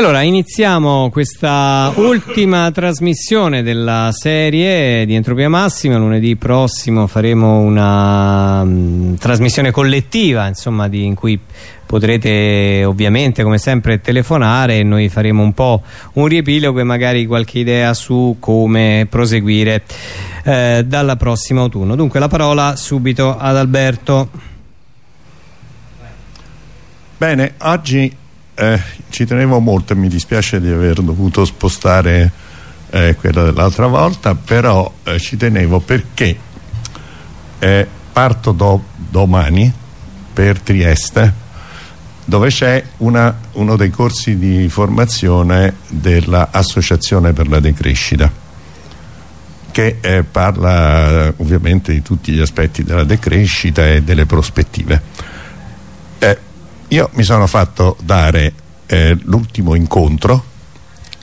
Allora iniziamo questa ultima trasmissione della serie di Entropia Massima. Lunedì prossimo faremo una um, trasmissione collettiva insomma, di, in cui potrete ovviamente come sempre telefonare e noi faremo un po' un riepilogo e magari qualche idea su come proseguire eh, dalla prossima autunno. Dunque la parola subito ad Alberto. Bene, oggi eh, ci tenevo molto e mi dispiace di aver dovuto spostare eh, quella dell'altra volta però eh, ci tenevo perché eh, parto do, domani per Trieste dove c'è uno dei corsi di formazione dell'Associazione per la Decrescita che eh, parla ovviamente di tutti gli aspetti della decrescita e delle prospettive. Eh, io mi sono fatto dare eh, l'ultimo incontro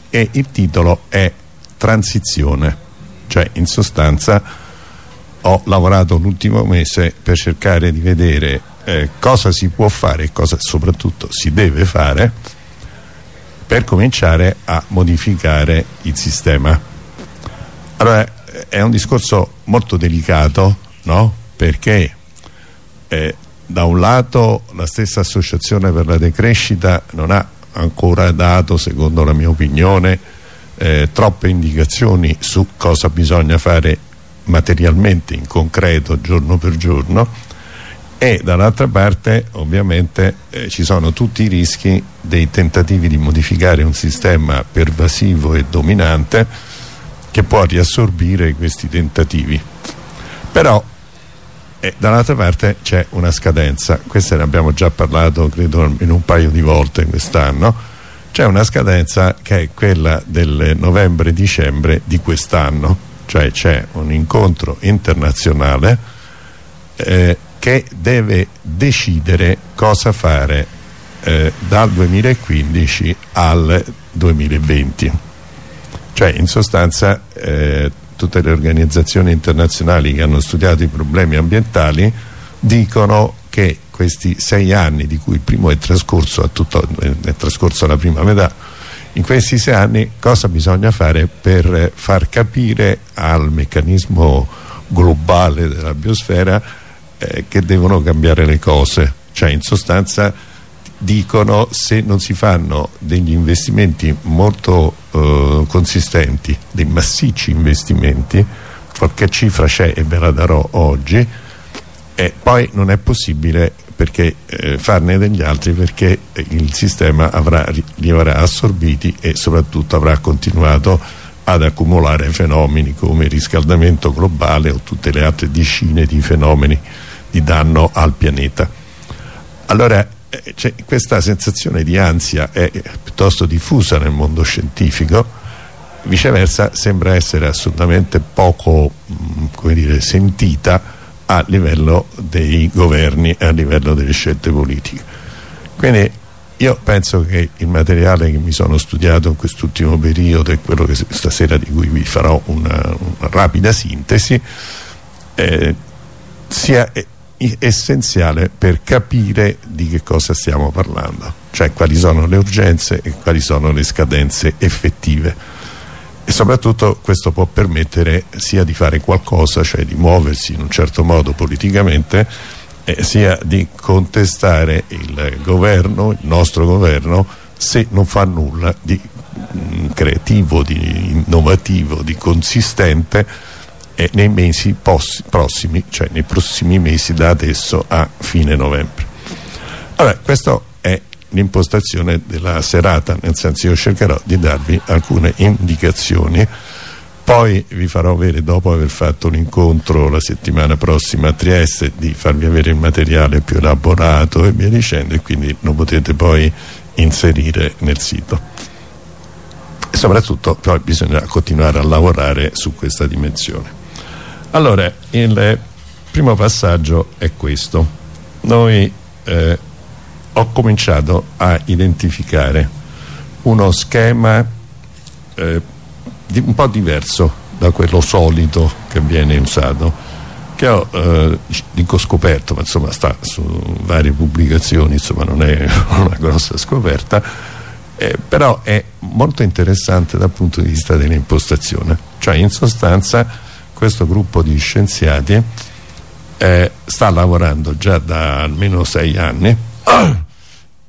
e il titolo è Transizione, cioè in sostanza ho lavorato l'ultimo mese per cercare di vedere eh, cosa si può fare e cosa soprattutto si deve fare per cominciare a modificare il sistema. Allora è un discorso molto delicato no? perché eh, da un lato la stessa associazione per la decrescita non ha ancora dato secondo la mia opinione eh, troppe indicazioni su cosa bisogna fare materialmente in concreto giorno per giorno. E dall'altra parte ovviamente eh, ci sono tutti i rischi dei tentativi di modificare un sistema pervasivo e dominante che può riassorbire questi tentativi. Però e dall'altra parte c'è una scadenza. Questa ne abbiamo già parlato credo in un paio di volte quest'anno. C'è una scadenza che è quella del novembre-dicembre di quest'anno. Cioè c'è un incontro internazionale eh, che deve decidere cosa fare eh, dal 2015 al 2020 cioè in sostanza eh, tutte le organizzazioni internazionali che hanno studiato i problemi ambientali dicono che questi sei anni di cui il primo è trascorso, tutto, è trascorso la prima metà in questi sei anni cosa bisogna fare per far capire al meccanismo globale della biosfera eh, che devono cambiare le cose? Cioè in sostanza dicono se non si fanno degli investimenti molto eh, consistenti, dei massicci investimenti, qualche cifra c'è e ve la darò oggi, e poi non è possibile perché, eh, farne degli altri perché il sistema avrà, li avrà assorbiti e soprattutto avrà continuato ad accumulare fenomeni come il riscaldamento globale o tutte le altre decine di fenomeni di danno al pianeta. Allora cioè, questa sensazione di ansia è piuttosto diffusa nel mondo scientifico viceversa sembra essere assolutamente poco mh, dire, sentita a livello dei governi a livello delle scelte politiche. Quindi io penso che il materiale che mi sono studiato in quest'ultimo periodo e quello che stasera di cui vi farò una, una rapida sintesi eh, sia essenziale per capire di che cosa stiamo parlando. Cioè quali sono le urgenze e quali sono le scadenze effettive. E soprattutto questo può permettere sia di fare qualcosa cioè di muoversi in un certo modo politicamente eh, sia di contestare il governo, il nostro governo se non fa nulla di mh, mm, creativo, di innovativo, di consistente e nei mesi prossimi, cioè nei prossimi mesi da adesso a fine novembre. Allora, questa è l'impostazione della serata, nel senso io cercherò di darvi alcune indicazioni. Poi vi farò avere dopo aver fatto un incontro la settimana prossima a Trieste di farvi avere il materiale più elaborato e via dicendo e quindi lo potete poi inserire nel sito. E soprattutto poi bisogna continuare a lavorare su questa dimensione allora, il primo passaggio è questo. Noi eh, ho cominciato a identificare uno schema eh, di, un po' diverso da quello solito che viene usato che ho, eh, dico scoperto ma insomma sta su varie pubblicazioni insomma non è una grossa scoperta eh, però è molto interessante dal punto di vista dell'impostazione cioè in sostanza questo gruppo di scienziati eh, sta lavorando già da almeno sei anni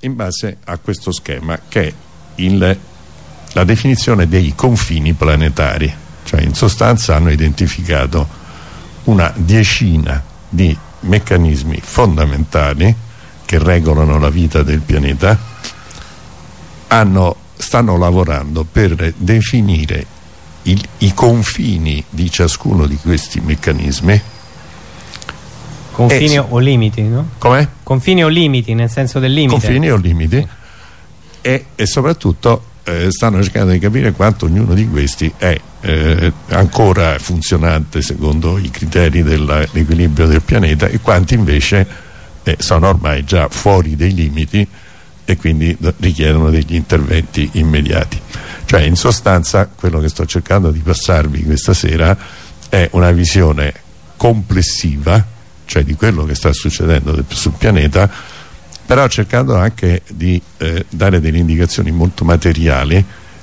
in base a questo schema che è il, la definizione dei confini planetari. Cioè in sostanza hanno identificato una decina di meccanismi fondamentali che regolano la vita del pianeta. Hanno, stanno lavorando per definire il, i confini di ciascuno di questi meccanismi. Confini e, o limiti no? come? confini o limiti nel senso del limite. Confini o limiti. E, e soprattutto eh, stanno cercando di capire quanto ognuno di questi è eh, ancora funzionante secondo i criteri dell'equilibrio del pianeta e quanti invece eh, sono ormai già fuori dei limiti e quindi richiedono degli interventi immediati cioè in sostanza quello che sto cercando di passarvi questa sera è una visione complessiva cioè di quello che sta succedendo sul pianeta però cercando anche di eh, dare delle indicazioni molto materiali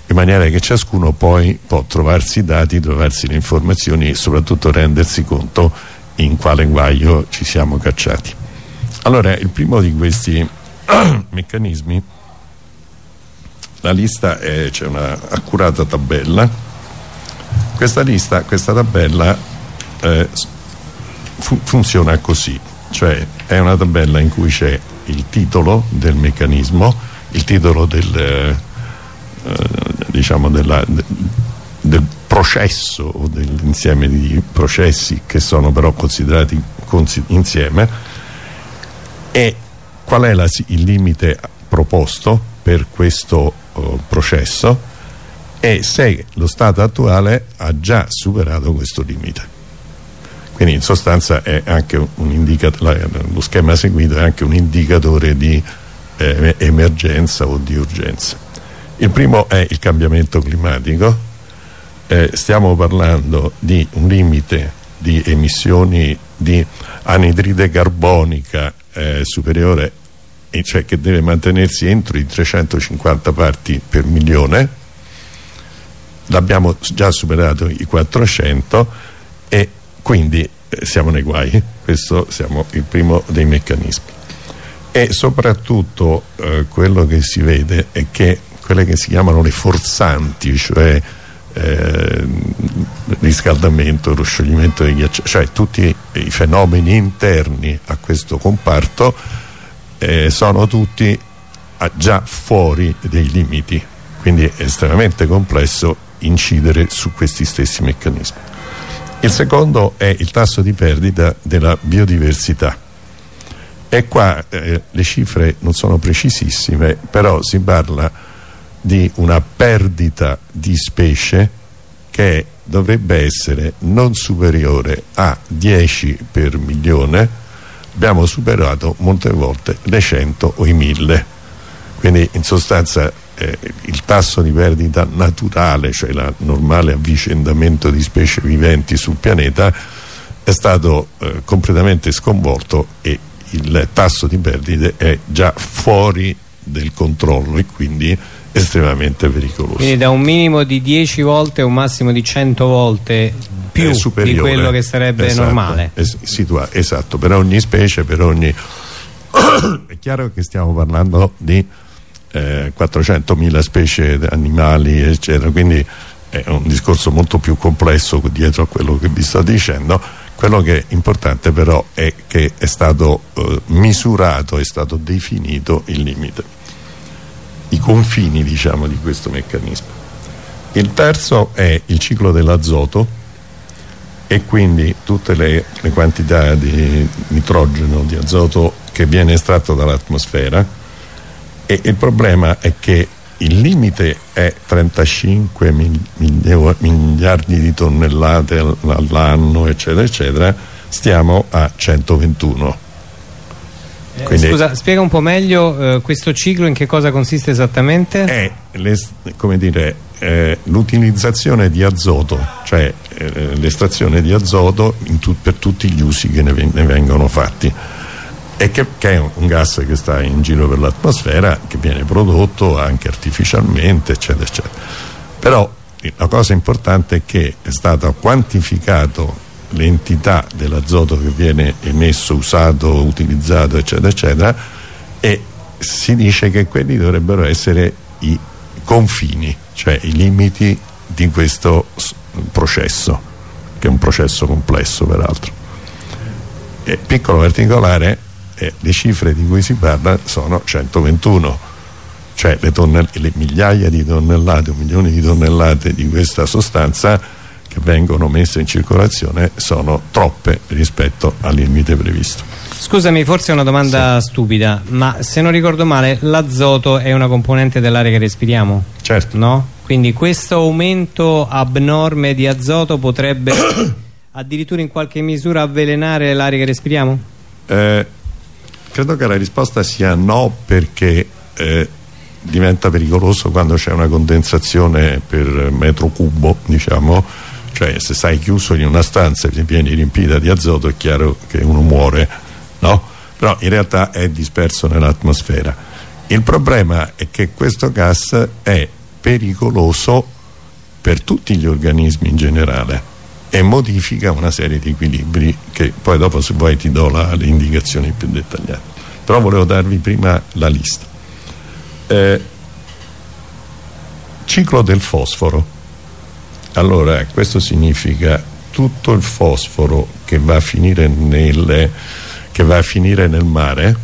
in maniera che ciascuno poi può trovarsi i dati, trovarsi le informazioni e soprattutto rendersi conto in quale guaio ci siamo cacciati. Allora, il primo di questi meccanismi, la lista c'è un'accurata tabella, questa lista, questa tabella eh, fu funziona così, cioè è una tabella in cui c'è il titolo del meccanismo, il titolo del, eh, diciamo della, de, del processo o dell'insieme di processi che sono però considerati insieme. E qual è la, il limite proposto per questo uh, processo e se lo stato attuale ha già superato questo limite. Quindi in sostanza un lo schema seguito è anche un indicatore di eh, emergenza o di urgenza. Il primo è il cambiamento climatico. Eh, stiamo parlando di un limite di emissioni di anidride carbonica eh, superiore e cioè che deve mantenersi entro i 350 parti per milione. L'abbiamo già superato i 400 e quindi eh, siamo nei guai. Questo siamo il primo dei meccanismi. E soprattutto eh, quello che si vede è che quelle che si chiamano le forzanti cioè eh, riscaldamento, lo scioglimento dei ghiacciai cioè tutti i fenomeni interni a questo comparto eh, sono tutti già fuori dei limiti quindi è estremamente complesso incidere su questi stessi meccanismi il secondo è il tasso di perdita della biodiversità. E qua eh, le cifre non sono precisissime, però si parla di una perdita di specie che dovrebbe essere non superiore a 10 per milione, abbiamo superato molte volte le 100 o i 1000. Quindi in sostanza eh, il tasso di perdita naturale, cioè il normale avvicendamento di specie viventi sul pianeta, è stato eh, completamente sconvolto e il tasso di perdite è già fuori del controllo e quindi estremamente pericoloso. Quindi da un minimo di 10 volte a un massimo di 100 volte più di quello che sarebbe esatto, normale. Es esatto, per ogni specie, per ogni... è chiaro che stiamo parlando di eh, 400.000 specie animali eccetera quindi è un discorso molto più complesso dietro a quello che vi sto dicendo quello che è importante però è che è stato eh, misurato è stato definito il limite i confini diciamo di questo meccanismo. Il terzo è il ciclo dell'azoto e quindi tutte le, le quantità di nitrogeno, di azoto che viene estratto dall'atmosfera. E il problema è che il limite è 35 mil miliardi di tonnellate all'anno eccetera eccetera. Stiamo a 121 eh, Quindi, scusa, spiega un po' meglio eh, questo ciclo in che cosa consiste esattamente? È eh, l'utilizzazione di azoto, cioè eh, l'estrazione di azoto tu per tutti gli usi che ne, ne vengono fatti e che, che, è un gas che sta in giro per l'atmosfera che viene prodotto anche artificialmente eccetera eccetera però la cosa importante è che è stato quantificato l'entità dell'azoto che viene emesso, usato, utilizzato eccetera eccetera e si dice che quelli dovrebbero essere i confini cioè i limiti di questo processo che è un processo complesso peraltro. E piccolo particolare eh, le cifre di cui si parla sono 121 cioè le, le, migliaia di tonnellate milioni di tonnellate di questa sostanza vengono messe in circolazione sono troppe rispetto al limite previsto Scusami, forse è una domanda sì. stupida, ma se non ricordo male, l'azoto è una componente dell'aria che respiriamo? Certo. No? Quindi questo aumento abnorme di azoto potrebbe addirittura in qualche misura avvelenare l'aria che respiriamo? Eh, credo che la risposta sia no perché eh, diventa pericoloso quando c'è una condensazione per metro cubo diciamo cioè se stai chiuso in una stanza e vieni riempita di azoto è chiaro che uno muore no? però in realtà è disperso nell'atmosfera. Il problema è che questo gas è pericoloso per tutti gli organismi in generale e modifica una serie di equilibri che poi dopo se vuoi ti do la, le indicazioni più dettagliate. Però volevo darvi prima la lista. Eh, ciclo del fosforo allora questo significa tutto il fosforo che va a finire, va a finire nel mare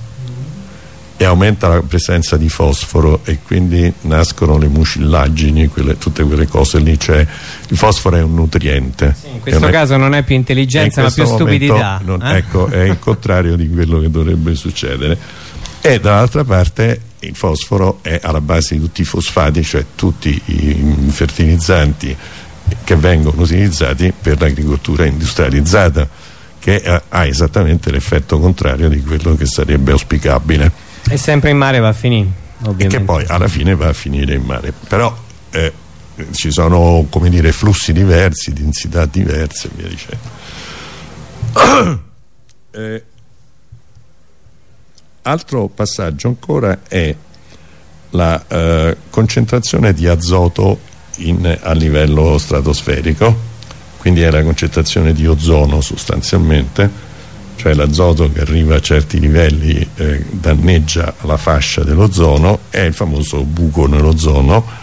e aumenta la presenza di fosforo e quindi nascono le mucillaggini, quelle, tutte quelle cose lì, cioè il fosforo è un nutriente. Sì, in questo caso non è più intelligenza ma più stupidità. Non, eh? Ecco, è il contrario di quello che dovrebbe succedere. E dall'altra parte il fosforo è alla base di tutti i fosfati, cioè tutti i fertilizzanti che vengono utilizzati per l'agricoltura industrializzata che ha esattamente l'effetto contrario di quello che sarebbe auspicabile. E sempre in mare va a finire, ovviamente. E che poi alla fine va a finire in mare. Però eh, ci sono, come dire, flussi diversi, densità diverse e via dicendo. eh, altro passaggio ancora è la eh, concentrazione di azoto in, a livello stratosferico quindi è la concentrazione di ozono sostanzialmente cioè l'azoto che arriva a certi livelli eh, danneggia la fascia dell'ozono è il famoso buco nell'ozono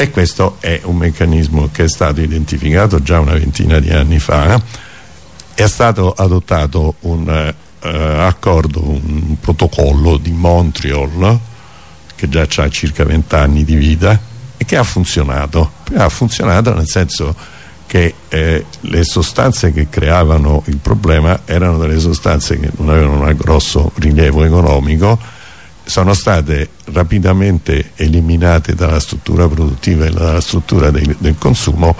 e questo è un meccanismo che è stato identificato già una ventina di anni fa. È stato adottato un eh, accordo, un protocollo di Montreal che già ha circa 20 anni di vita che ha funzionato? Ha funzionato nel senso che eh, le sostanze che creavano il problema erano delle sostanze che non avevano un grosso rilievo economico sono state rapidamente eliminate dalla struttura produttiva e dalla struttura del, del consumo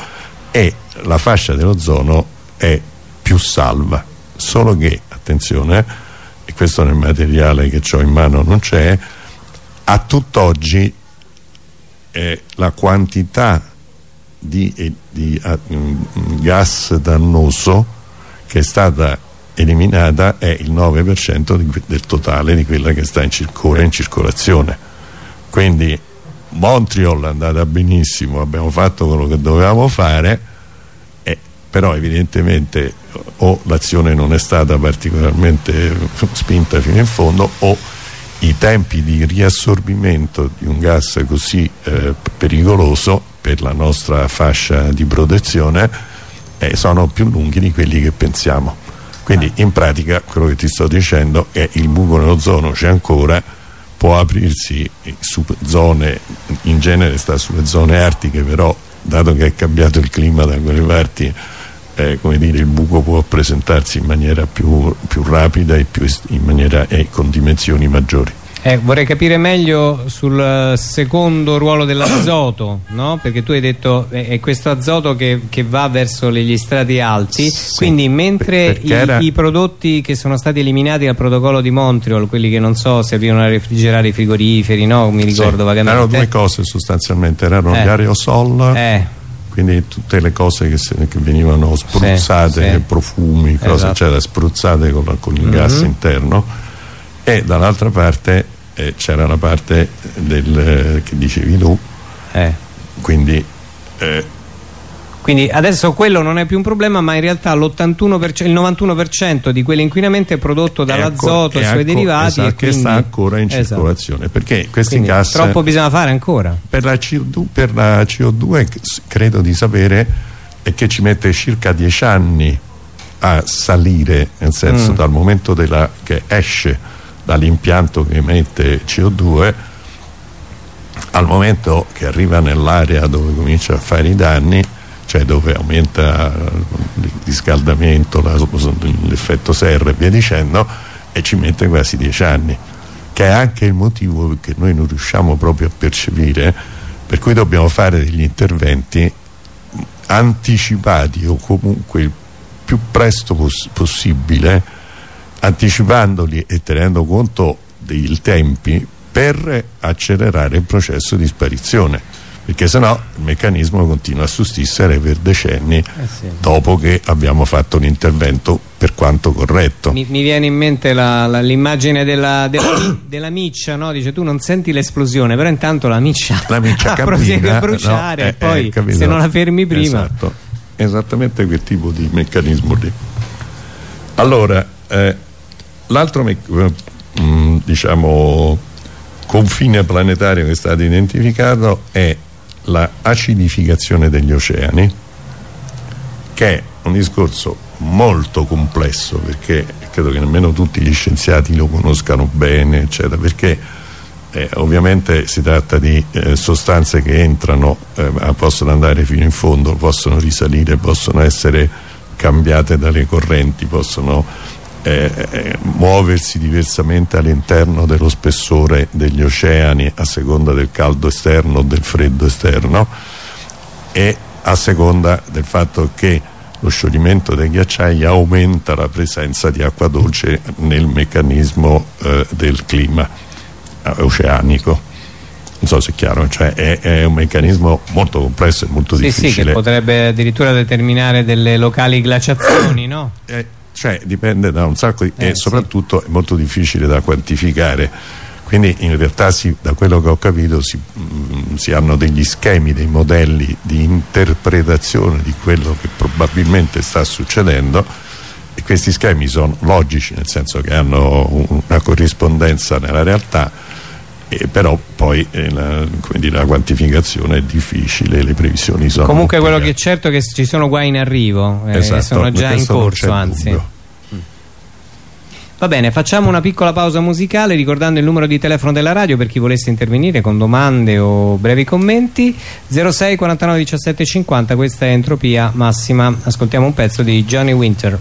e la fascia dell'ozono è più salva. Solo che, attenzione e questo nel materiale che ho in mano non c'è a tutt'oggi eh, la quantità di, eh, di uh, gas dannoso che è stata eliminata è il 9% di, del totale di quella che sta in, circolo, in circolazione. Quindi Montreal è andata benissimo abbiamo fatto quello che dovevamo fare eh, però evidentemente o l'azione non è stata particolarmente spinta fino in fondo o i tempi di riassorbimento di un gas così eh, pericoloso per la nostra fascia di protezione eh, sono più lunghi di quelli che pensiamo. Quindi in pratica quello che ti sto dicendo è il buco nell'ozono c'è ancora può aprirsi su zone in genere sta sulle zone artiche però dato che è cambiato il clima da quelle parti eh, come dire, il buco può presentarsi in maniera più, più rapida e, più in maniera, e con dimensioni maggiori eh, vorrei capire meglio sul eh, secondo ruolo dell'azoto, no? perché tu hai detto è, è questo azoto che, che, va verso gli strati alti, sì, quindi mentre i, era... i, prodotti che sono stati eliminati dal protocollo di Montreal, quelli che non so servivano a refrigerare i frigoriferi, no? mi ricordo sì, vagamente. Erano due cose sostanzialmente, erano eh. gli aerosol eh. Quindi tutte le cose che, se, che venivano spruzzate, sì, sì. profumi, cose esatto. eccetera, spruzzate con, con il mm -hmm. gas interno e dall'altra parte eh, c'era la parte del, eh, che dicevi tu eh. quindi eh, quindi adesso quello non è più un problema ma in realtà l'81% il 91% di quell'inquinamento è prodotto dall'azoto e i suoi derivati esatto, che sta ancora in esatto. circolazione perché questi quindi gas troppo bisogna fare ancora per la, CO2, per la CO2 credo di sapere è che ci mette circa 10 anni a salire nel senso mm. dal momento della, che esce dall'impianto che emette CO2 al momento che arriva nell'area dove comincia a fare i danni cioè dove aumenta il riscaldamento, l'effetto serra e via dicendo e ci mette quasi dieci anni che è anche il motivo che noi non riusciamo proprio a percepire per cui dobbiamo fare degli interventi anticipati o comunque il più presto poss possibile anticipandoli e tenendo conto dei tempi per accelerare il processo di sparizione perché sennò il meccanismo continua a sussistere per decenni eh sì. dopo che abbiamo fatto un intervento per quanto corretto. Mi, mi viene in mente l'immagine della, della, della, miccia, no? dice tu non senti l'esplosione, però intanto la miccia, la miccia prosegue a bruciare no, eh, e poi eh, se non la fermi prima... Esatto, esattamente quel tipo di meccanismo lì. Allora, eh, l'altro eh, mm, diciamo confine planetario che è stato identificato è la acidificazione degli oceani che è un discorso molto complesso perché credo che nemmeno tutti gli scienziati lo conoscano bene eccetera perché eh, ovviamente si tratta di eh, sostanze che entrano eh, possono andare fino in fondo possono risalire possono essere cambiate dalle correnti possono eh, eh, muoversi diversamente all'interno dello spessore degli oceani a seconda del caldo esterno o del freddo esterno e a seconda del fatto che lo scioglimento dei ghiacciai aumenta la presenza di acqua dolce nel meccanismo eh, del clima eh, oceanico non so se è chiaro, cioè è, è, un meccanismo molto complesso e molto sì, difficile. Sì, che potrebbe addirittura determinare delle locali glaciazioni, no? Eh, cioè dipende da un sacco di, eh, e soprattutto sì. è molto difficile da quantificare quindi in realtà si, da quello che ho capito si, mh, mm, si, hanno degli schemi, dei modelli di interpretazione di quello che probabilmente sta succedendo e questi schemi sono logici nel senso che hanno una corrispondenza nella realtà eh, però poi eh, la, dire, la, quantificazione è difficile le previsioni sono comunque quello che è certo è che ci sono guai in arrivo eh, esatto, sono già in corso anzi. dubbio. Va bene, facciamo una piccola pausa musicale ricordando il numero di telefono della radio per chi volesse intervenire con domande o brevi commenti. 06 49 17 50, questa è Entropia Massima. Ascoltiamo un pezzo di Johnny Winter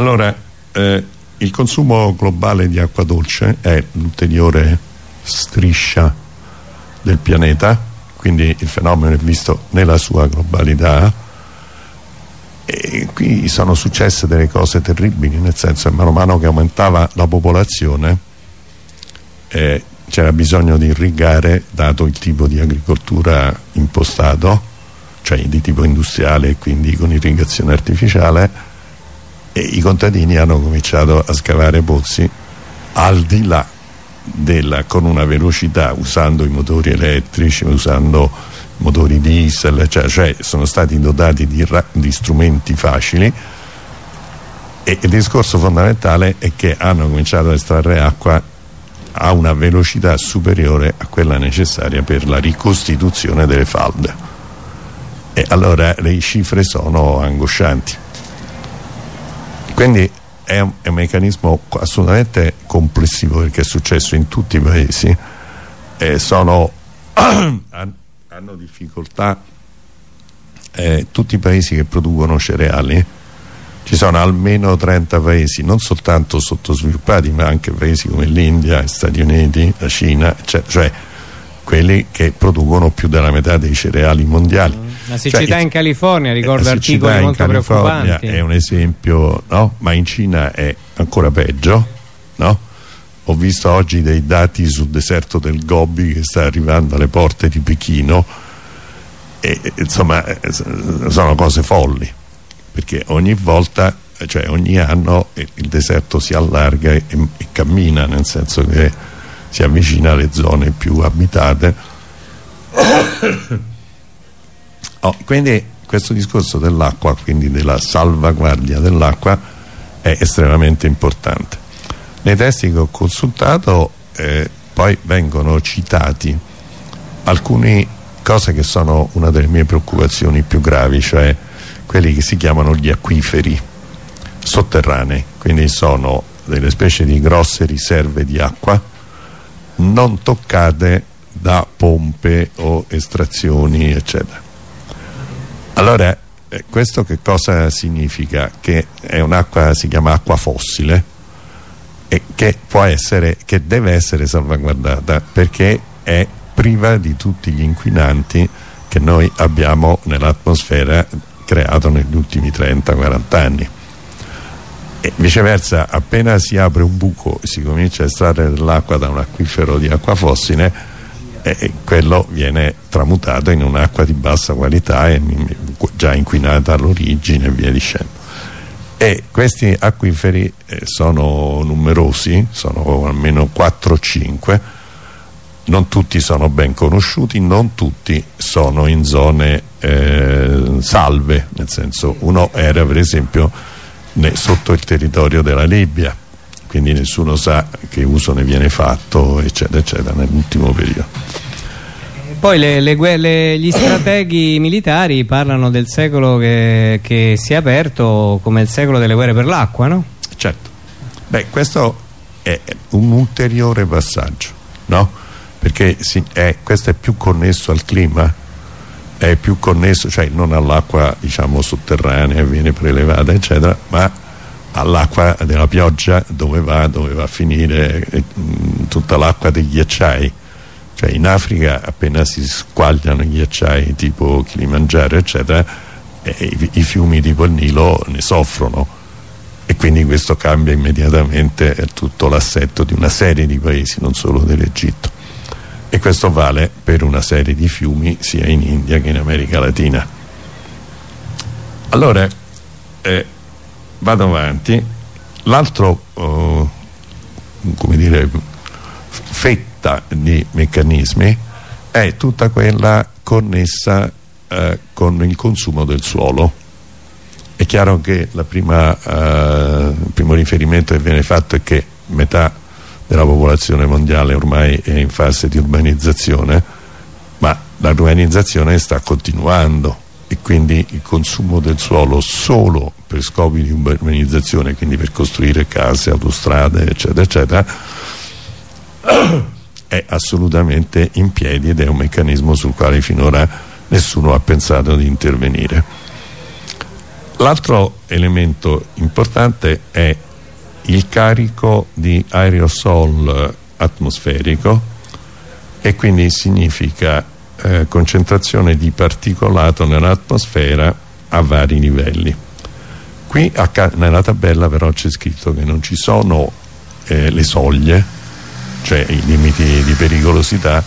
Allora, eh, il consumo globale di acqua dolce è l'ulteriore striscia del pianeta, quindi il fenomeno è visto nella sua globalità. E qui sono successe delle cose terribili, nel senso che mano a mano che aumentava la popolazione eh, c'era bisogno di irrigare, dato il tipo di agricoltura impostato, cioè di tipo industriale e quindi con irrigazione artificiale, e i contadini hanno cominciato a scavare pozzi al di là della, con una velocità usando i motori elettrici, usando motori diesel, cioè, cioè sono stati dotati di, di strumenti facili. E il discorso fondamentale è che hanno cominciato a estrarre acqua a una velocità superiore a quella necessaria per la ricostituzione delle falde. E allora le cifre sono angoscianti quindi è un, è un meccanismo assolutamente complessivo perché è successo in tutti i paesi e sono hanno difficoltà eh, tutti i paesi che producono cereali ci sono almeno 30 paesi non soltanto sottosviluppati ma anche paesi come l'India, gli Stati Uniti, la Cina cioè, cioè, quelli che producono più della metà dei cereali mondiali. La siccità cioè, in California ricordo articoli molto preoccupanti è un esempio no? ma in Cina è ancora peggio no? ho visto oggi dei dati sul deserto del Gobi che sta arrivando alle porte di Pechino e insomma eh, sono cose folli perché ogni volta cioè ogni anno il deserto si allarga e, e cammina nel senso che si avvicina alle zone più abitate oh, quindi questo discorso dell'acqua quindi della salvaguardia dell'acqua è estremamente importante. Nei testi che ho consultato eh, poi vengono citati alcune cose che sono una delle mie preoccupazioni più gravi cioè quelli che si chiamano gli acquiferi sotterranei quindi sono delle specie di grosse riserve di acqua non toccate da pompe o estrazioni eccetera allora eh, questo che cosa significa? che è un'acqua si chiama acqua fossile e che può essere che deve essere salvaguardata perché è priva di tutti gli inquinanti che noi abbiamo nell'atmosfera creato negli ultimi 30-40 anni e viceversa appena si apre un buco e si comincia a estrarre dell'acqua da un acquifero di acqua fossile eh, quello viene tramutato in un'acqua di bassa qualità e già inquinata all'origine e via dicendo. E questi acquiferi eh, sono numerosi sono almeno 4-5 non tutti sono ben conosciuti non tutti sono in zone eh, salve nel senso uno era per esempio sotto il territorio della Libia quindi nessuno sa che uso ne viene fatto eccetera eccetera nell'ultimo periodo poi le, le, le, gli strateghi militari parlano del secolo che, che, si è aperto come il secolo delle guerre per l'acqua, no? Certo. Beh, questo è un ulteriore passaggio, no? Perché si, è, questo è più connesso al clima, è più connesso, cioè non all'acqua diciamo sotterranea, viene prelevata eccetera, ma all'acqua della pioggia dove va, dove va a finire eh, tutta l'acqua dei ghiacciai cioè in Africa appena si squagliano gli acciai tipo Kilimangiaro eccetera eh, i, i, fiumi tipo il Nilo ne soffrono. E quindi questo cambia immediatamente tutto l'assetto di una serie di paesi non solo dell'Egitto. E questo vale per una serie di fiumi sia in India che in America Latina. Allora eh, vado avanti. L'altro oh, come dire fetto varietà di meccanismi è tutta quella connessa eh, con il consumo del suolo. È chiaro che prima, eh, il primo riferimento che viene fatto è che metà della popolazione mondiale ormai è in fase di urbanizzazione ma l'urbanizzazione sta continuando e quindi il consumo del suolo solo per scopi di urbanizzazione quindi per costruire case, autostrade eccetera eccetera è assolutamente in piedi ed è un meccanismo sul quale finora nessuno ha pensato di intervenire. L'altro elemento importante è il carico di aerosol atmosferico e quindi significa eh, concentrazione di particolato nell'atmosfera a vari livelli. Qui nella tabella però c'è scritto che non ci sono eh, le soglie, cioè i limiti di pericolosità,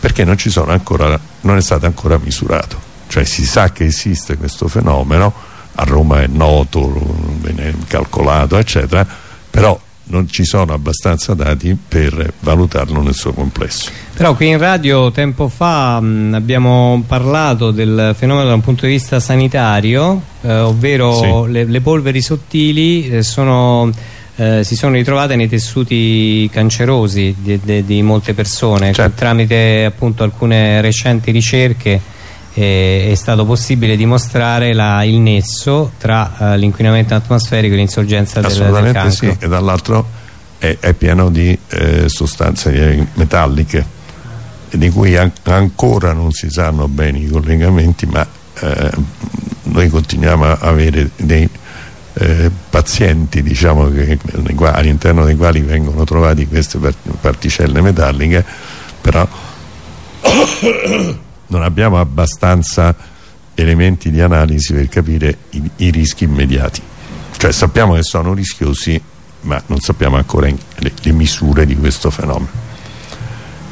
perché non, ancora, non è stato ancora misurato. Cioè si sa che esiste questo fenomeno, a Roma è noto, viene calcolato, eccetera, però non ci sono abbastanza dati per valutarlo nel suo complesso. Però qui in radio tempo fa mh, abbiamo parlato del fenomeno da un punto di vista sanitario, eh, ovvero sì. le, le, polveri sottili eh, sono, eh, si sono ritrovate nei tessuti cancerosi di, di, di molte persone certo. tramite appunto alcune recenti ricerche è stato possibile dimostrare la, il nesso tra uh, l'inquinamento atmosferico e l'insorgenza del, del cancro. sì, e dall'altro è, è, pieno di eh, sostanze metalliche di cui an ancora non si sanno bene i collegamenti ma eh, noi continuiamo a avere dei eh, pazienti diciamo all'interno dei quali vengono trovati queste particelle metalliche però non abbiamo abbastanza elementi di analisi per capire i, i rischi immediati. Cioè sappiamo che sono rischiosi ma non sappiamo ancora le, le misure di questo fenomeno.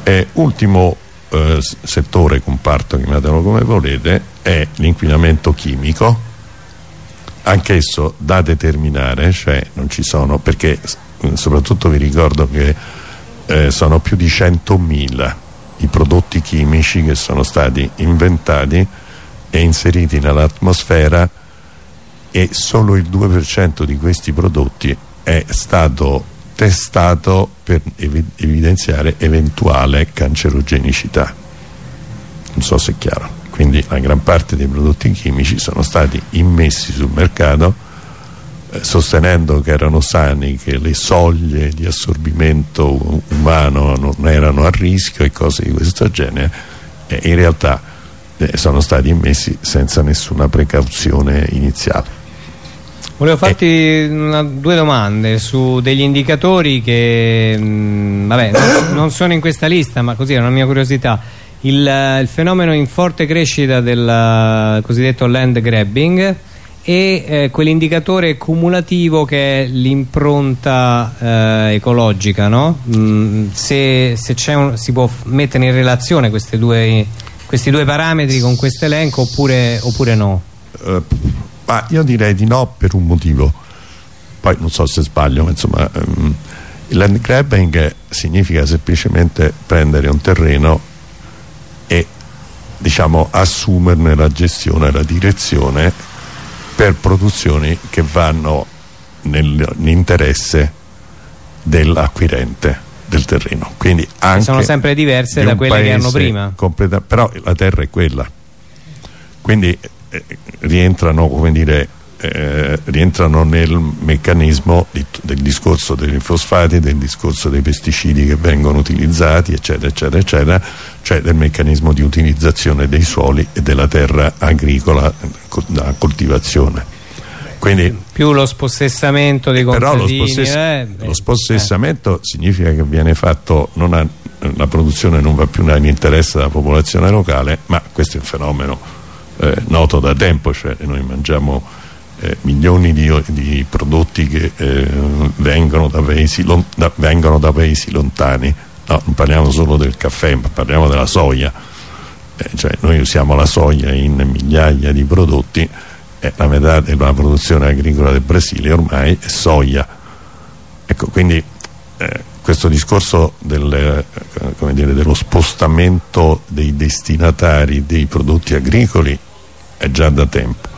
Eh, ultimo eh, settore, comparto, chiamatelo come volete è l'inquinamento chimico anch'esso da determinare cioè non ci sono perché soprattutto vi ricordo che eh, sono più di 100.000 i prodotti chimici che sono stati inventati e inseriti nell'atmosfera e solo il 2% di questi prodotti è stato testato per ev evidenziare eventuale cancerogenicità. Non so se è chiaro quindi la gran parte dei prodotti chimici sono stati immessi sul mercato eh, sostenendo che erano sani, che le soglie di assorbimento umano non erano a rischio e cose di questo genere e in realtà eh, sono stati immessi senza nessuna precauzione iniziale. Volevo farti eh. una, due domande su degli indicatori che mh, mm, vabbè, non, non sono in questa lista ma così è una mia curiosità il, il fenomeno in forte crescita del cosiddetto land grabbing e eh, quell'indicatore cumulativo che è l'impronta eh, ecologica no? mm, se, se un, si può mettere in relazione due, questi due parametri con questo elenco oppure, oppure no? Uh, ma io direi di no per un motivo poi non so se sbaglio ma insomma um, il land grabbing significa semplicemente prendere un terreno e diciamo assumerne la gestione la direzione per produzioni che vanno nell'interesse dell'acquirente del terreno. Quindi anche sono sempre diverse da quelle che hanno prima. però la terra è quella. Quindi eh, rientrano come dire eh, rientrano nel meccanismo di, del discorso dei fosfati, del discorso dei pesticidi che vengono utilizzati, eccetera, eccetera, eccetera, cioè del meccanismo di utilizzazione dei suoli e della terra agricola da coltivazione. Quindi, più lo spossessamento dei contadini però lo, spossess eh, lo spossessamento eh. significa che viene fatto a, la produzione non va più nell'interesse della popolazione locale ma questo è un fenomeno eh, noto da tempo cioè noi mangiamo eh, milioni di, di, prodotti che eh, vengono, da paesi, da, vengono, da paesi, lontani. No, non parliamo solo del caffè ma parliamo della soia. Eh, cioè noi usiamo la soia in migliaia di prodotti e la metà della produzione agricola del Brasile ormai è soia. Ecco quindi eh, questo discorso del, eh, dire, dello spostamento dei destinatari dei prodotti agricoli è già da tempo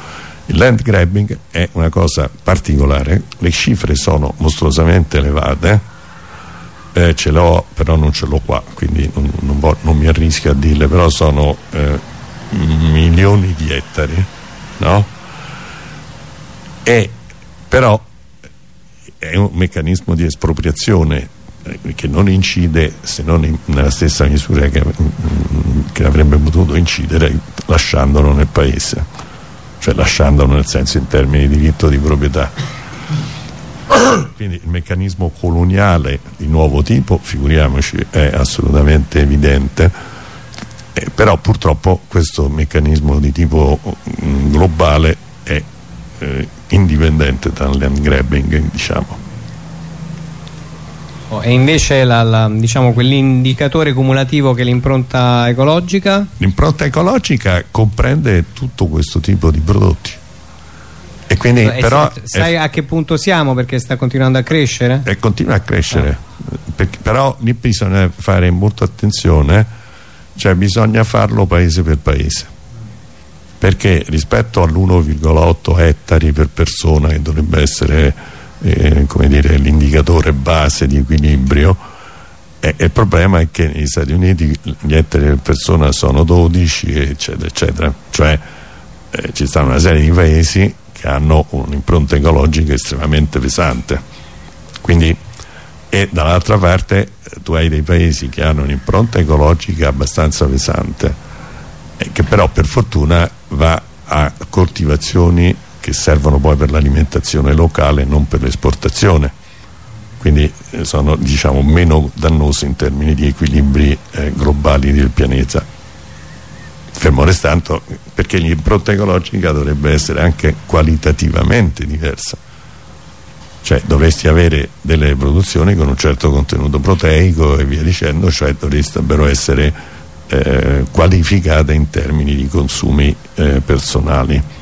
il land grabbing è una cosa particolare, le cifre sono mostruosamente elevate, eh, ce l'ho però non ce l'ho qua, quindi non, non, non, mi arrischio a dirle, però sono eh, milioni di ettari, no? E però è un meccanismo di espropriazione eh, che non incide se non in, nella stessa misura che, che avrebbe potuto incidere lasciandolo nel paese cioè lasciandolo nel senso in termini di diritto di proprietà. Quindi il meccanismo coloniale di nuovo tipo figuriamoci è assolutamente evidente eh, però purtroppo questo meccanismo di tipo mh, mm, globale è eh, indipendente dal land grabbing diciamo e invece diciamo, quell'indicatore cumulativo che è l'impronta ecologica? L'impronta ecologica comprende tutto questo tipo di prodotti e quindi e però sai a che punto siamo perché sta continuando a crescere? E continua a crescere ah. perché, però lì bisogna fare molta attenzione cioè bisogna farlo paese per paese perché rispetto all'1,8 ettari per persona che dovrebbe essere eh, l'indicatore base di equilibrio. E, il problema è che negli Stati Uniti gli ettari per persona sono 12 eccetera eccetera. Cioè eh, ci stanno una serie di paesi che hanno un'impronta ecologica estremamente pesante. Quindi e dall'altra parte eh, tu hai dei paesi che hanno un'impronta ecologica abbastanza pesante e che però per fortuna va a coltivazioni che servono poi per l'alimentazione locale e non per l'esportazione. Quindi eh, sono diciamo meno dannose in termini di equilibri eh, globali del pianeta. Fermo restando perché l'impronta ecologica dovrebbe essere anche qualitativamente diversa. Cioè dovresti avere delle produzioni con un certo contenuto proteico e via dicendo cioè dovrebbero essere eh, qualificate in termini di consumi eh, personali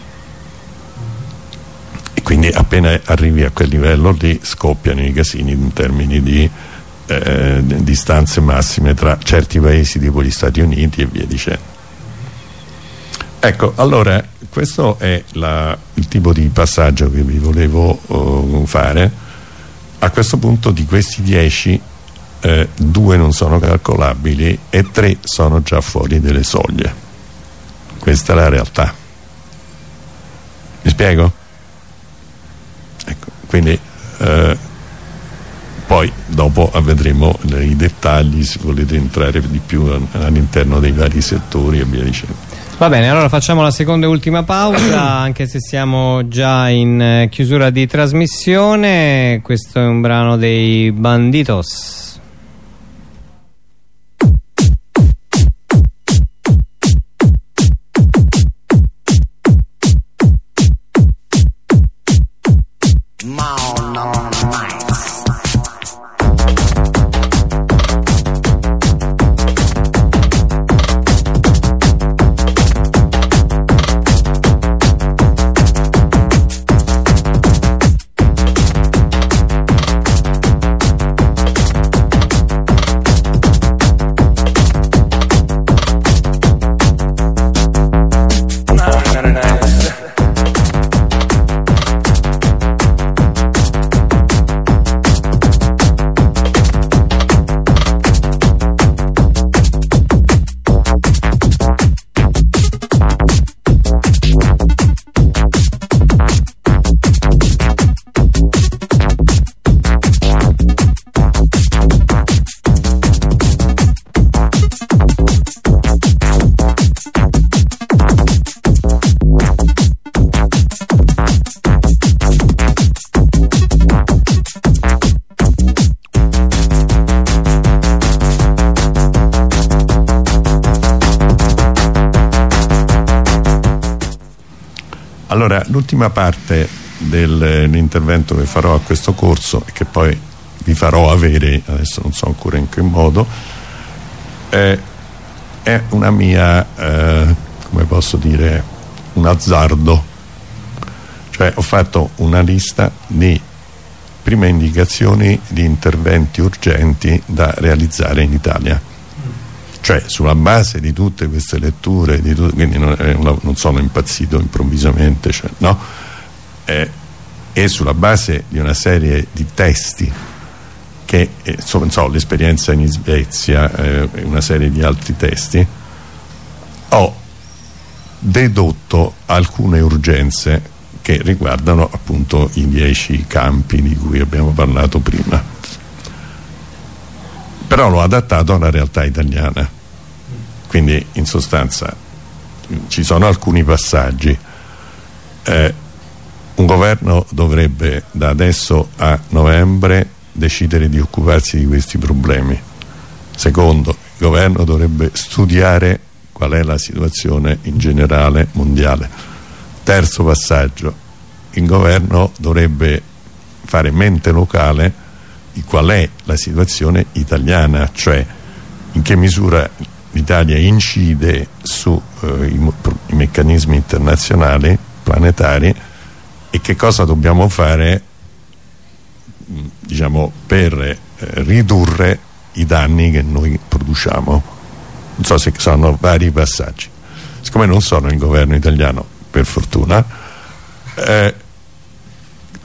quindi appena arrivi a quel livello lì scoppiano i casini in termini di eh, distanze massime tra certi paesi tipo gli Stati Uniti e via dicendo Ecco, allora, questo è la, il tipo di passaggio che vi volevo uh, fare. A questo punto di questi 10, eh, due non sono calcolabili e tre sono già fuori delle soglie. Questa è la realtà. Mi spiego? Quindi eh, poi dopo vedremo i dettagli se volete entrare di più all'interno dei vari settori e via dicendo. Va bene, allora facciamo la seconda e ultima pausa, anche se siamo già in eh, chiusura di trasmissione. Questo è un brano dei Banditos. Allora, l'ultima parte dell'intervento che farò a questo corso e che poi vi farò avere, adesso non so ancora in che modo, è, è una mia, eh, come posso dire, un azzardo. Cioè ho fatto una lista di prime indicazioni di interventi urgenti da realizzare in Italia cioè sulla base di tutte queste letture tu, quindi non, eh, non, sono impazzito improvvisamente cioè, no? eh, e sulla base di una serie di testi che eh, so, so, l'esperienza in Svezia eh, una serie di altri testi ho dedotto alcune urgenze che riguardano appunto i dieci campi di cui abbiamo parlato prima però l'ho adattato alla realtà italiana quindi in sostanza ci sono alcuni passaggi. Eh, un governo dovrebbe da adesso a novembre decidere di occuparsi di questi problemi. Secondo il governo dovrebbe studiare qual è la situazione in generale mondiale. Terzo passaggio il governo dovrebbe fare mente locale di qual è la situazione italiana cioè in che misura l'Italia incide sui eh, meccanismi internazionali planetari e che cosa dobbiamo fare diciamo per eh, ridurre i danni che noi produciamo? Non so se sono vari passaggi. Siccome non sono il governo italiano per fortuna eh,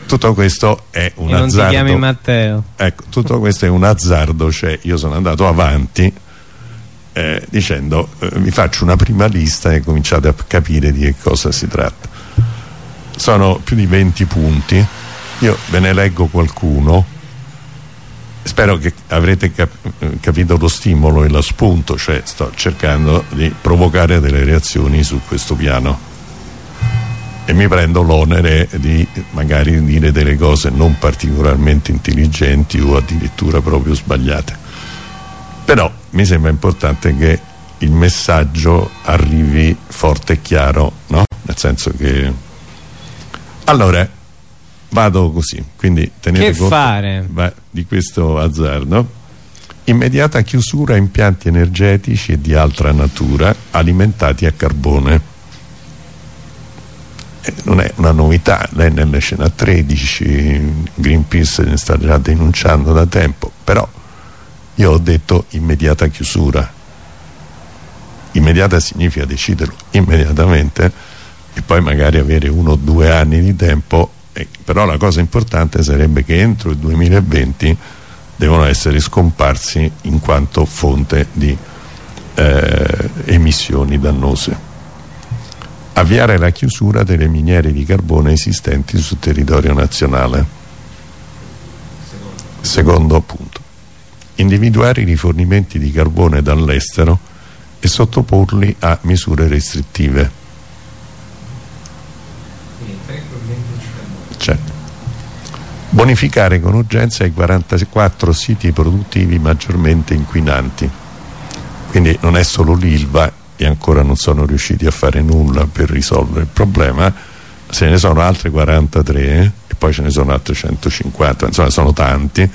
tutto questo è un e non azzardo. ti chiami Matteo. Ecco, tutto questo è un azzardo cioè io sono andato avanti eh, dicendo eh, vi faccio una prima lista e cominciate a capire di che cosa si tratta. Sono più di 20 punti. Io ve ne leggo qualcuno. Spero che avrete cap capito lo stimolo e lo spunto cioè sto cercando di provocare delle reazioni su questo piano. E mi prendo l'onere di magari dire delle cose non particolarmente intelligenti o addirittura proprio sbagliate però mi sembra importante che il messaggio arrivi forte e chiaro no? nel senso che allora vado così quindi tenete che conto fare? di questo azzardo immediata chiusura a impianti energetici e di altra natura alimentati a carbone eh, non è una novità lei nelle scena 13 Greenpeace ne sta già denunciando da tempo però io ho detto immediata chiusura. Immediata significa deciderlo immediatamente e poi magari avere uno o due anni di tempo eh, però la cosa importante sarebbe che entro il 2020 devono essere scomparsi in quanto fonte di eh, emissioni dannose. Avviare la chiusura delle miniere di carbone esistenti sul territorio nazionale. Secondo punto individuare i rifornimenti di carbone dall'estero e sottoporli a misure restrittive certo. bonificare con urgenza i 44 siti produttivi maggiormente inquinanti quindi non è solo l'Ilva e ancora non sono riusciti a fare nulla per risolvere il problema se ne sono altre 43 eh? e poi ce ne sono altre 150 insomma sono tanti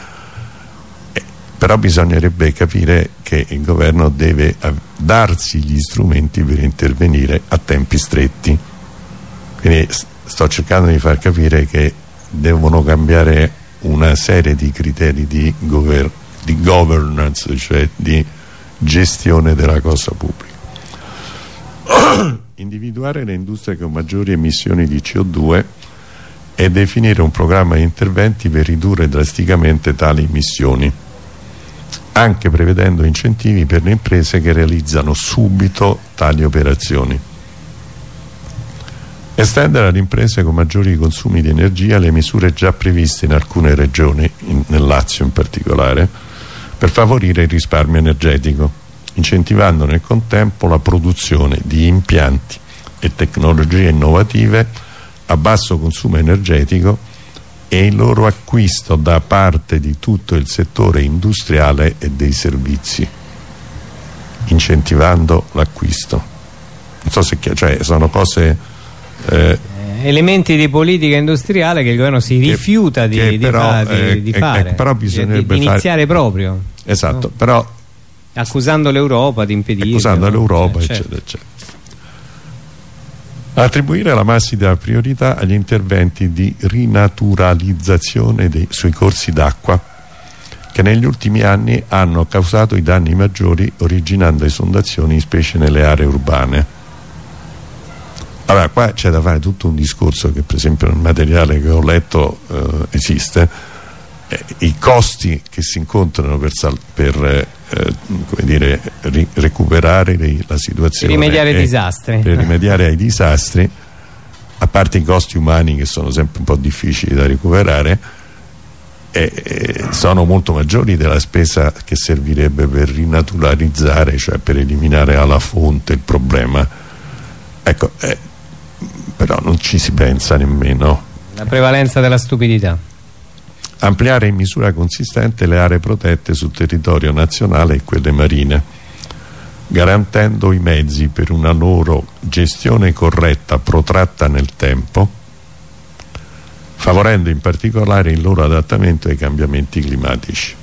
però bisognerebbe capire che il governo deve darsi gli strumenti per intervenire a tempi stretti. Quindi sto cercando di far capire che devono cambiare una serie di criteri di, gover di governance cioè di gestione della cosa pubblica. Individuare le industrie con maggiori emissioni di CO2 e definire un programma di interventi per ridurre drasticamente tali emissioni anche prevedendo incentivi per le imprese che realizzano subito tali operazioni. Estendere alle imprese con maggiori consumi di energia le misure già previste in alcune regioni, in, nel Lazio in particolare per favorire il risparmio energetico incentivando nel contempo la produzione di impianti e tecnologie innovative a basso consumo energetico e il loro acquisto da parte di tutto il settore industriale e dei servizi incentivando l'acquisto non so se cioè, sono cose eh, elementi di politica industriale che il governo si rifiuta che, di, che però, di, eh, di, fare però bisognerebbe di, iniziare fare... proprio esatto no? però accusando l'Europa di impedire accusando l'Europa cioè, eccetera certo. eccetera attribuire la massima priorità agli interventi di rinaturalizzazione dei, sui corsi d'acqua che negli ultimi anni hanno causato i danni maggiori originando esondazioni specie nelle aree urbane. Allora qua c'è da fare tutto un discorso che per esempio nel materiale che ho letto eh, esiste eh, i costi che si incontrano per, per eh, dire, ri recuperare le, la situazione per rimediare ai disastri. per rimediare ai disastri a parte i costi umani che sono sempre un po' difficili da recuperare eh, eh, sono molto maggiori della spesa che servirebbe per rinaturalizzare cioè per eliminare alla fonte il problema. Ecco eh, però non ci si pensa nemmeno. La prevalenza della stupidità ampliare in misura consistente le aree protette sul territorio nazionale e quelle marine garantendo i mezzi per una loro gestione corretta protratta nel tempo favorendo in particolare il loro adattamento ai cambiamenti climatici.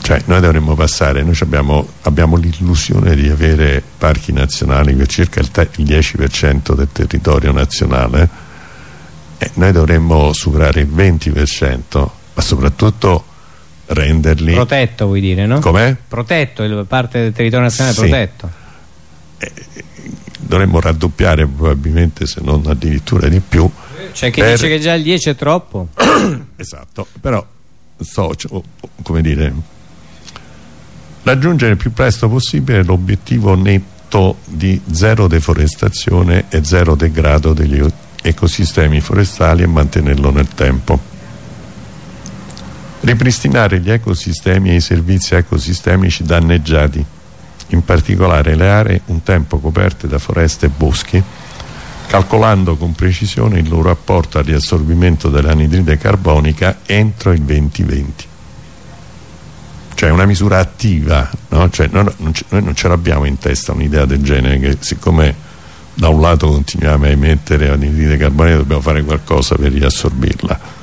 Cioè noi dovremmo passare noi abbiamo, abbiamo l'illusione di avere parchi nazionali per circa il, il 10% del territorio nazionale eh, noi dovremmo superare il 20% ma soprattutto renderli protetto vuoi dire no? com'è? protetto, il parte del territorio nazionale sì. protetto eh, dovremmo raddoppiare probabilmente se non addirittura di più c'è chi per... dice che già il 10 è troppo esatto però so, come dire raggiungere il più presto possibile l'obiettivo netto di zero deforestazione e zero degrado degli ecosistemi forestali e mantenerlo nel tempo ripristinare gli ecosistemi e i servizi ecosistemici danneggiati in particolare le aree un tempo coperte da foreste e boschi calcolando con precisione il loro apporto al riassorbimento dell'anidride carbonica entro il 2020 cioè una misura attiva no? cioè, noi, non noi non ce l'abbiamo in testa un'idea del genere che siccome da un lato continuiamo a emettere anidride carbonica dobbiamo fare qualcosa per riassorbirla.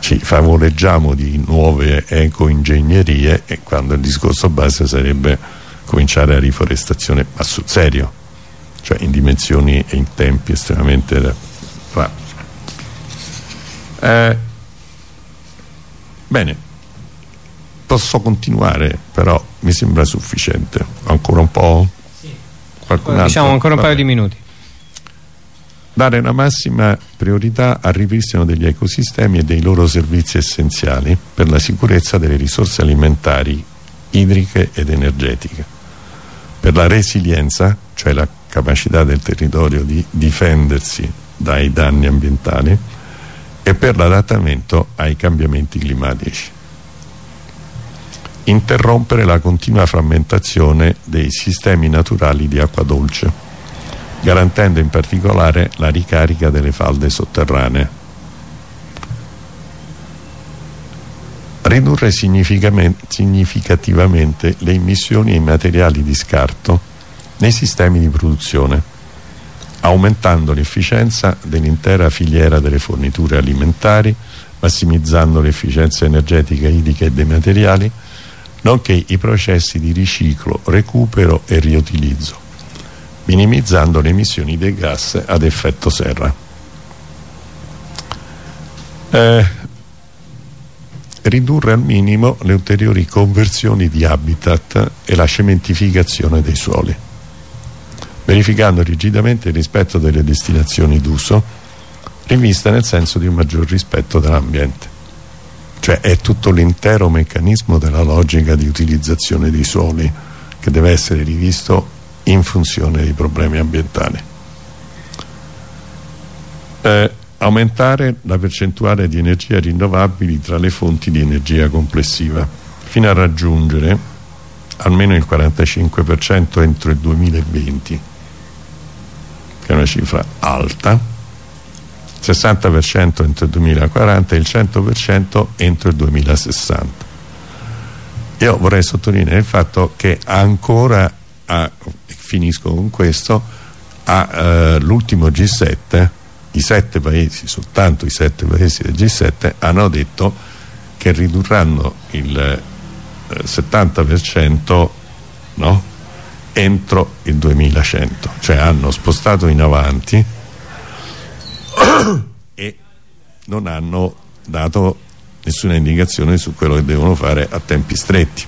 Ci favoleggiamo di nuove eco-ingegnerie e quando il discorso base sarebbe cominciare la riforestazione ma sul serio cioè in dimensioni e in tempi estremamente eh, bene. Posso continuare però mi sembra sufficiente. Ancora un po' sì. diciamo ancora un paio di minuti. Dare una massima priorità al ripristino degli ecosistemi e dei loro servizi essenziali per la sicurezza delle risorse alimentari idriche ed energetiche. Per la resilienza cioè la capacità del territorio di difendersi dai danni ambientali e per l'adattamento ai cambiamenti climatici interrompere la continua frammentazione dei sistemi naturali di acqua dolce, garantendo in particolare la ricarica delle falde sotterranee. Ridurre significativamente le emissioni e i materiali di scarto nei sistemi di produzione, aumentando l'efficienza dell'intera filiera delle forniture alimentari, massimizzando l'efficienza energetica idrica e dei materiali, nonché i processi di riciclo, recupero e riutilizzo, minimizzando le emissioni dei gas ad effetto serra. Eh, ridurre al minimo le ulteriori conversioni di habitat e la cementificazione dei suoli, verificando rigidamente il rispetto delle destinazioni d'uso, riviste nel senso di un maggior rispetto dell'ambiente cioè è tutto l'intero meccanismo della logica di utilizzazione dei suoli che deve essere rivisto in funzione dei problemi ambientali. Eh, aumentare la percentuale di energia rinnovabili tra le fonti di energia complessiva fino a raggiungere almeno il 45% entro il 2020 che è una cifra alta 60% entro il 2040 e il 100% entro il 2060 io vorrei sottolineare il fatto che ancora a, finisco con questo all'ultimo eh, G7 i sette paesi, soltanto i sette paesi del G7 hanno detto che ridurranno il eh, 70% no? entro il 2100 cioè hanno spostato in avanti e non hanno dato nessuna indicazione su quello che devono fare a tempi stretti.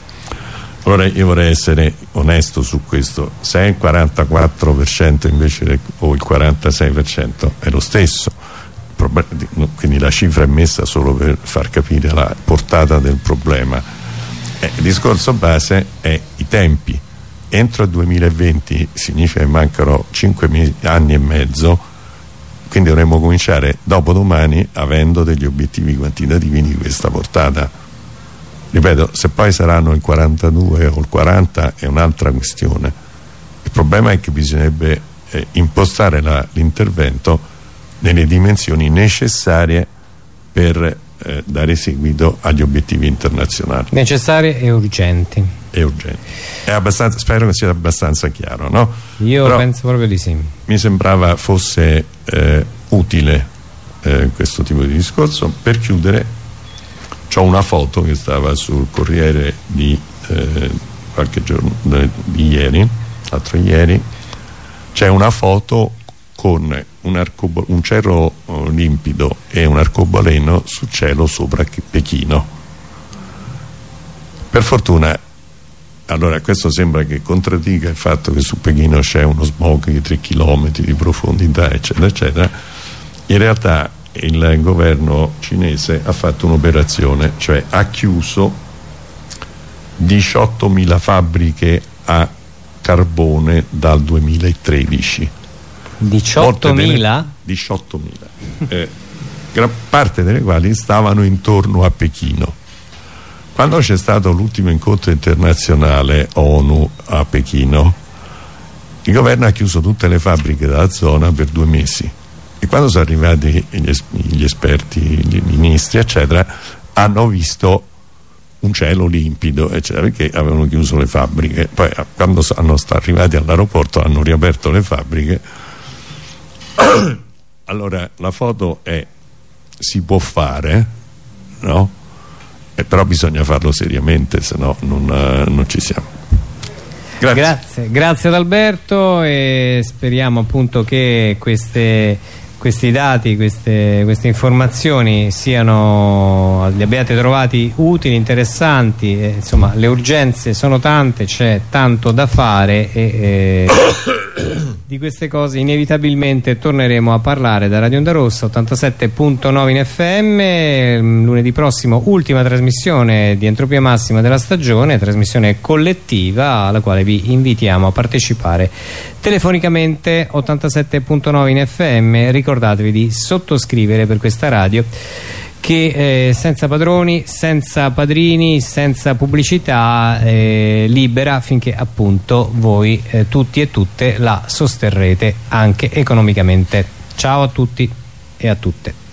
Allora io vorrei essere onesto su questo. Se il 44% invece o il 46% è lo stesso. Quindi la cifra è messa solo per far capire la portata del problema. Eh, il discorso base è i tempi. Entro il 2020 significa che mancano 5 anni e mezzo quindi dovremmo cominciare dopodomani avendo degli obiettivi quantitativi di questa portata ripeto se poi saranno il 42 o il 40 è un'altra questione il problema è che bisognerebbe eh, impostare l'intervento nelle dimensioni necessarie per eh, dare seguito agli obiettivi internazionali. Necessarie e urgenti. E urgenti. spero che sia abbastanza chiaro, no? Io Però penso proprio di sì. Mi sembrava fosse eh, utile eh, questo tipo di discorso. Per chiudere, ho una foto che stava sul Corriere di eh, qualche giorno di ieri, l'altro ieri, c'è una foto con un, un cielo uh, limpido e un arcobaleno sul cielo sopra Pechino. Per fortuna, allora questo sembra che contraddica il fatto che su Pechino c'è uno smog di 3 km di profondità, eccetera, eccetera. In realtà il governo cinese ha fatto un'operazione, cioè ha chiuso 18.000 fabbriche a carbone dal 2013 18.000? 18.000 eh, gran parte delle quali stavano intorno a Pechino quando c'è stato l'ultimo incontro internazionale ONU a Pechino il governo ha chiuso tutte le fabbriche della zona per due mesi. E quando sono arrivati gli, es gli esperti, i ministri eccetera hanno visto un cielo limpido eccetera, perché avevano chiuso le fabbriche. Poi quando sono arrivati all'aeroporto hanno riaperto le fabbriche. Allora la foto è si può fare no? Eh, però bisogna farlo seriamente se no non, uh, non ci siamo grazie. grazie grazie ad Alberto e speriamo appunto che queste questi dati, queste, queste, informazioni siano, li abbiate trovati utili, interessanti, e, insomma le urgenze sono tante, c'è tanto da fare e, e di queste cose inevitabilmente torneremo a parlare da Radio Onda Rossa 87.9 in FM lunedì prossimo ultima trasmissione di Entropia Massima della stagione trasmissione collettiva alla quale vi invitiamo a partecipare telefonicamente 87.9 in FM ricordatevi di sottoscrivere per questa radio che eh, senza padroni, senza padrini, senza pubblicità eh, libera finché appunto voi eh, tutti e tutte la sosterrete anche economicamente. Ciao a tutti e a tutte.